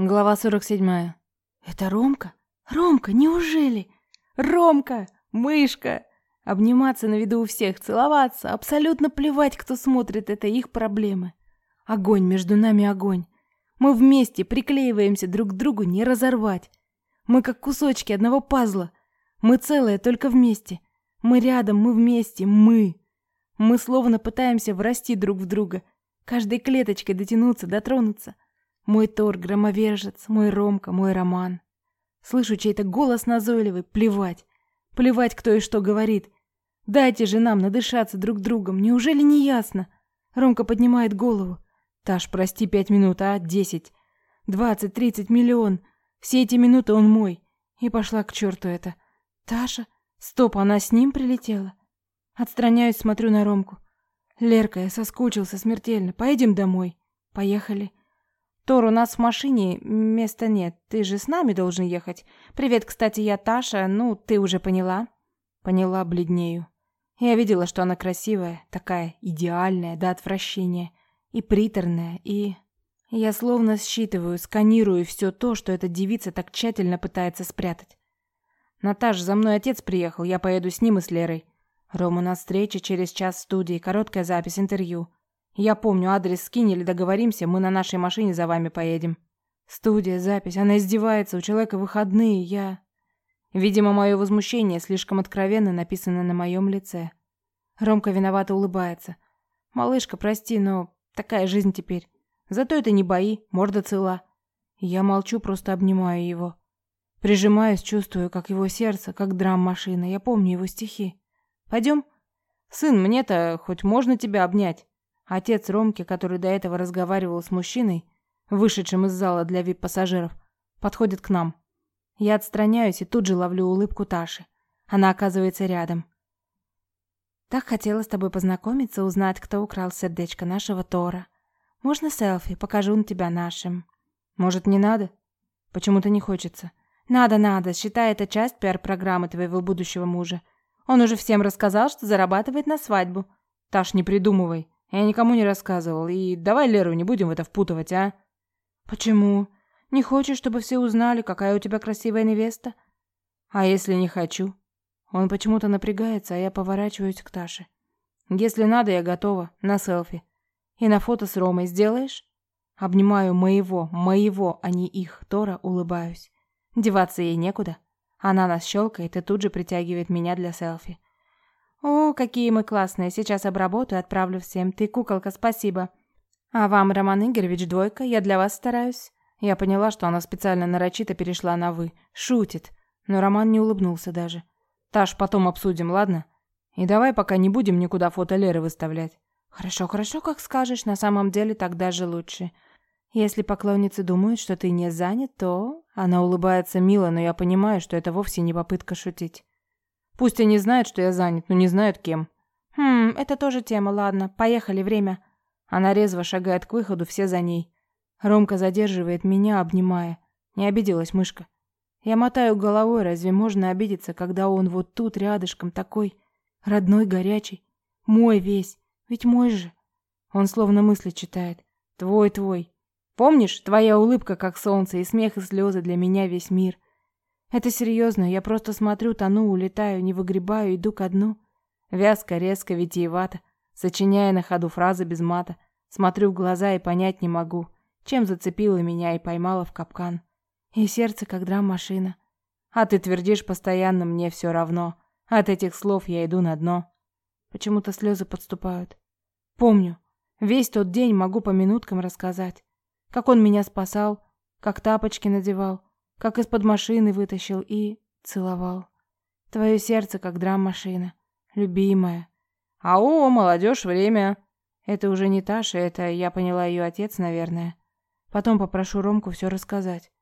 Глава 47. Это Ромка? Ромка, неужели? Ромка, мышка. Обниматься на виду у всех, целоваться, абсолютно плевать, кто смотрит, это их проблемы. Огонь между нами огонь. Мы вместе приклеиваемся друг к другу, не разорвать. Мы как кусочки одного пазла. Мы целое только вместе. Мы рядом, мы вместе, мы. Мы словно пытаемся врасти друг в друга, каждой клеточкой дотянуться, дотронуться. Мой Тор, громовержец, мой Ромка, мой Роман. Слышу чей-то голос назойливый, плевать. Плевать, кто и что говорит. Дайте же нам надышаться друг другом, неужели не ясно? Ромка поднимает голову. Таш, прости, пять минут, а? Десять. Двадцать, тридцать, миллион. Все эти минуты он мой. И пошла к черту это. Таша? Стоп, она с ним прилетела? Отстраняюсь, смотрю на Ромку. Лерка, я соскучился смертельно. Поедем домой. Поехали. Тор, у нас в машине места нет. Ты же с нами должен ехать. Привет, кстати, я Таша. Ну, ты уже поняла? Поняла, бледнею. Я видела, что она красивая, такая идеальная до отвращения, и приторная, и я словно считываю, сканирую все то, что эта девица так тщательно пытается спрятать. Наташ, за мной отец приехал, я поеду с ним и с Лерой. Ром, у нас встреча через час в студии, короткая запись интервью. Я помню, адрес скинь или договоримся, мы на нашей машине за вами поедем. Студия, запись, она издевается, у человека выходные, я... Видимо, мое возмущение слишком откровенно написано на моем лице. Ромка виновато улыбается. «Малышка, прости, но такая жизнь теперь. Зато это не бои, морда цела». Я молчу, просто обнимаю его. Прижимаюсь, чувствую, как его сердце, как драм-машина. Я помню его стихи. «Пойдем?» «Сын, мне-то хоть можно тебя обнять?» Отец Ромки, который до этого разговаривал с мужчиной, вышедшим из зала для вип-пассажиров, подходит к нам. Я отстраняюсь и тут же ловлю улыбку Таши. Она оказывается рядом. Так хотела с тобой познакомиться, узнать, кто украл сердечко нашего Тора. Можно селфи? Покажу на тебя нашим. Может, не надо? Почему-то не хочется. Надо, надо. Считай, это часть пиар-программы твоего будущего мужа. Он уже всем рассказал, что зарабатывает на свадьбу. Таш, не придумывай. Я никому не рассказывал. И давай Леру не будем в это впутывать, а? Почему? Не хочешь, чтобы все узнали, какая у тебя красивая невеста? А если не хочу? Он почему-то напрягается, а я поворачиваюсь к Таше. Если надо, я готова. На селфи. И на фото с Ромой сделаешь? Обнимаю моего, моего, а не их, Тора, улыбаюсь. Деваться ей некуда. Она нас щелкает и тут же притягивает меня для селфи. «О, какие мы классные! Сейчас обработаю, отправлю всем. Ты куколка, спасибо!» «А вам, Роман Игоревич, двойка? Я для вас стараюсь». Я поняла, что она специально нарочито перешла на «вы». Шутит. Но Роман не улыбнулся даже. «Таш, потом обсудим, ладно? И давай пока не будем никуда фото Леры выставлять». «Хорошо, хорошо, как скажешь. На самом деле так даже лучше. Если поклонницы думают, что ты не занят, то...» Она улыбается мило, но я понимаю, что это вовсе не попытка шутить. Пусть они знают, что я занят, но не знают кем. Хм, это тоже тема, ладно. Поехали, время. Она резво шагает к выходу, все за ней. Ромка задерживает меня, обнимая. Не обиделась мышка. Я мотаю головой, разве можно обидеться, когда он вот тут рядышком такой родной, горячий, мой весь, ведь мой же. Он словно мысли читает. Твой, твой. Помнишь, твоя улыбка как солнце и смех и слезы для меня весь мир. Это серьезно, я просто смотрю, тону, улетаю, не выгребаю, иду ко дну. Вязко, резко, витиевато, сочиняя на ходу фразы без мата. Смотрю в глаза и понять не могу, чем зацепила меня и поймала в капкан. И сердце как драм-машина. А ты твердишь постоянно, мне все равно. От этих слов я иду на дно. Почему-то слезы подступают. Помню, весь тот день могу по минуткам рассказать. Как он меня спасал, как тапочки надевал, как из-под машины вытащил и целовал. Твое сердце как драм-машина, любимая. Ау, молодежь, время. Это уже не Таша, это, я поняла, ее отец, наверное. Потом попрошу Ромку все рассказать.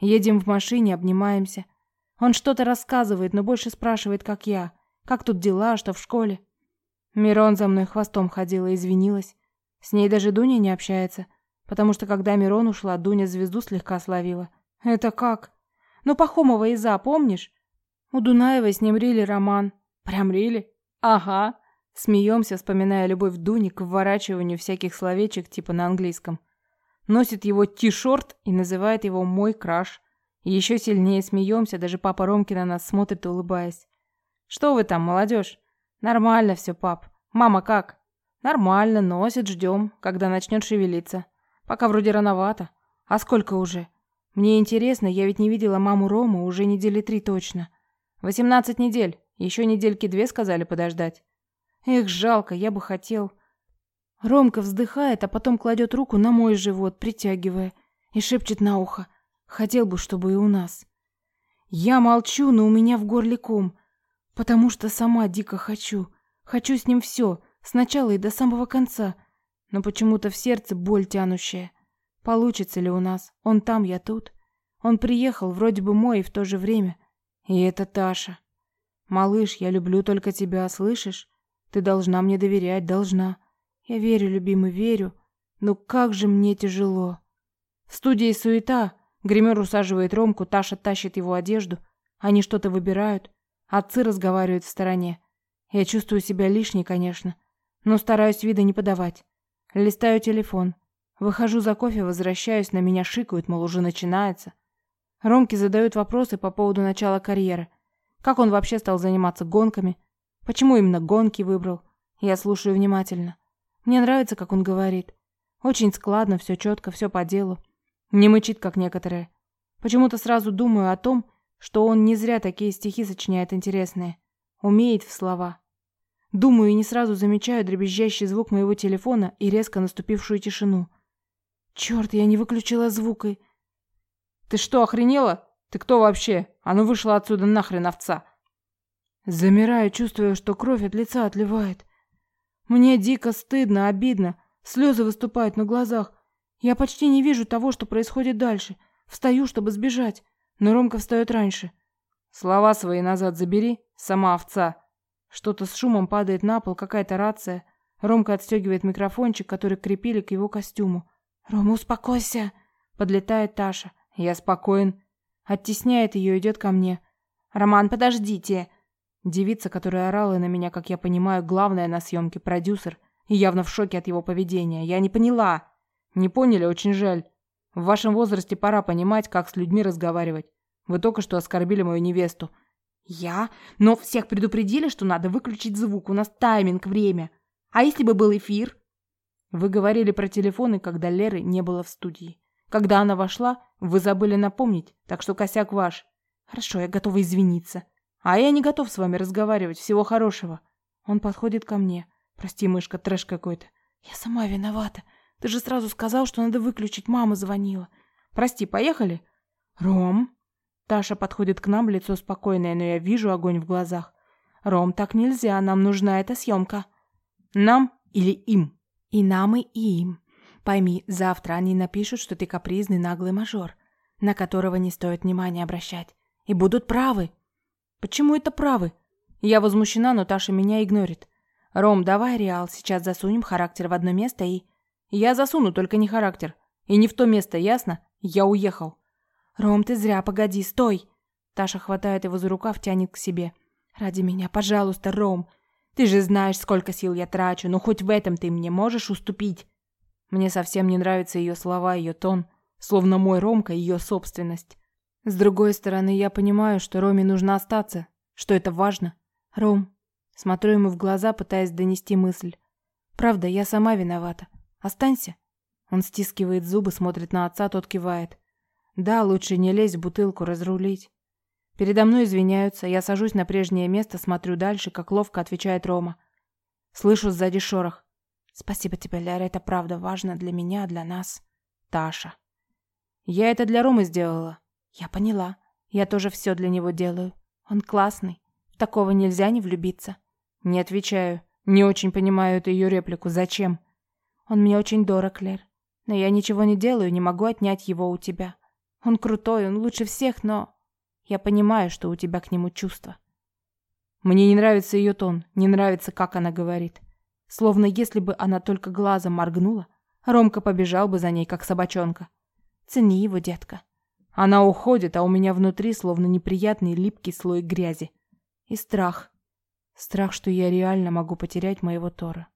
Едем в машине, обнимаемся. Он что-то рассказывает, но больше спрашивает, как я. Как тут дела, что в школе? Мирон за мной хвостом ходила и извинилась. С ней даже Дуня не общается, потому что когда Мирон ушла, Дуня звезду слегка словила. Это как? Ну, Пахомова Иза, помнишь? У Дунаевой с ним рили роман. Прям рили? Ага. Смеемся, вспоминая любовь Дуни к вворачиванию всяких словечек типа на английском. носит его ти-шорт и называет его «мой краш». И еще сильнее смеемся, даже папа Ромки на нас смотрит, улыбаясь. «Что вы там, молодежь?» «Нормально все, пап. Мама как?» «Нормально, носит, ждем, когда начнет шевелиться. Пока вроде рановато. А сколько уже?» «Мне интересно, я ведь не видела маму Рому уже недели три точно. Восемнадцать недель. Еще недельки две сказали подождать. Эх, жалко, я бы хотел...» Ромка вздыхает, а потом кладет руку на мой живот, притягивая, и шепчет на ухо. Хотел бы, чтобы и у нас. Я молчу, но у меня в горле ком, потому что сама дико хочу. Хочу с ним все, сначала и до самого конца. Но почему-то в сердце боль тянущая. Получится ли у нас? Он там, я тут. Он приехал, вроде бы мой, и в то же время. И это Таша. Малыш, я люблю только тебя, слышишь? Ты должна мне доверять, должна. Я верю, любимый, верю. Но как же мне тяжело. В студии суета. Гример усаживает Ромку, Таша тащит его одежду. Они что-то выбирают. Отцы разговаривают в стороне. Я чувствую себя лишней, конечно, но стараюсь вида не подавать. Листаю телефон. Выхожу за кофе, возвращаюсь, на меня шикают, мол, уже начинается. Ромке задают вопросы по поводу начала карьеры. Как он вообще стал заниматься гонками? Почему именно гонки выбрал? Я слушаю внимательно. Мне нравится, как он говорит. Очень складно, все четко, все по делу. Не мычит, как некоторые. Почему-то сразу думаю о том, что он не зря такие стихи сочиняет интересные. Умеет в слова. Думаю и не сразу замечаю дребезжащий звук моего телефона и резко наступившую тишину. Черт, я не выключила звука. Ты что, охренела? Ты кто вообще? А ну вышла отсюда нахрен, овца. Замираю, чувствуя, что кровь от лица отливает. Мне дико стыдно, обидно. Слезы выступают на глазах. Я почти не вижу того, что происходит дальше. Встаю, чтобы сбежать. Но Ромка встает раньше. Слова свои назад забери, сама овца. Что-то с шумом падает на пол, какая-то рация. Ромка отстегивает микрофончик, который крепили к его костюму. «Рома, успокойся!» Подлетает Таша. Я спокоен. Оттесняет ее, идет ко мне. «Роман, подождите!» Девица, которая орала на меня, как я понимаю, главная на съемке продюсер, и явно в шоке от его поведения. Я не поняла. Не поняли, очень жаль. В вашем возрасте пора понимать, как с людьми разговаривать. Вы только что оскорбили мою невесту. Я? Но всех предупредили, что надо выключить звук. У нас тайминг, время. А если бы был эфир? Вы говорили про телефоны, когда Леры не было в студии. Когда она вошла, вы забыли напомнить, так что косяк ваш. Хорошо, я готова извиниться. А я не готов с вами разговаривать. Всего хорошего. Он подходит ко мне. Прости, мышка, трэш какой-то. Я сама виновата. Ты же сразу сказал, что надо выключить. Мама звонила. Прости, поехали? Ром. Таша подходит к нам, лицо спокойное, но я вижу огонь в глазах. Ром, так нельзя. Нам нужна эта съемка. Нам или им? И нам, и им. Пойми, завтра они напишут, что ты капризный наглый мажор, на которого не стоит внимания обращать. И будут правы. Почему это правы? Я возмущена, но Таша меня игнорит. Ром, давай реал, сейчас засунем характер в одно место и... Я засуну, только не характер. И не в то место, ясно? Я уехал. Ром, ты зря, погоди, стой. Таша хватает его за рукав, тянет к себе. Ради меня, пожалуйста, Ром. Ты же знаешь, сколько сил я трачу, но хоть в этом ты мне можешь уступить. Мне совсем не нравятся ее слова, ее тон, словно мой Ромка ее собственность. С другой стороны, я понимаю, что Роме нужно остаться, что это важно. Ром, смотрю ему в глаза, пытаясь донести мысль. Правда, я сама виновата. Останься. Он стискивает зубы, смотрит на отца, тот кивает. Да, лучше не лезть в бутылку, разрулить. Передо мной извиняются, я сажусь на прежнее место, смотрю дальше, как ловко отвечает Рома. Слышу сзади шорох. Спасибо тебе, Ляра, это правда важно для меня, для нас. Таша. Я это для Ромы сделала. Я поняла. Я тоже все для него делаю. Он классный. В такого нельзя не влюбиться. Не отвечаю. Не очень понимаю эту ее реплику. Зачем? Он мне очень дорог, Лер. Но я ничего не делаю, не могу отнять его у тебя. Он крутой, он лучше всех, но... Я понимаю, что у тебя к нему чувства. Мне не нравится ее тон, не нравится, как она говорит. Словно если бы она только глазом моргнула, Ромка побежал бы за ней, как собачонка. Цени его, детка. Она уходит, а у меня внутри словно неприятный липкий слой грязи. И страх. Страх, что я реально могу потерять моего Тора.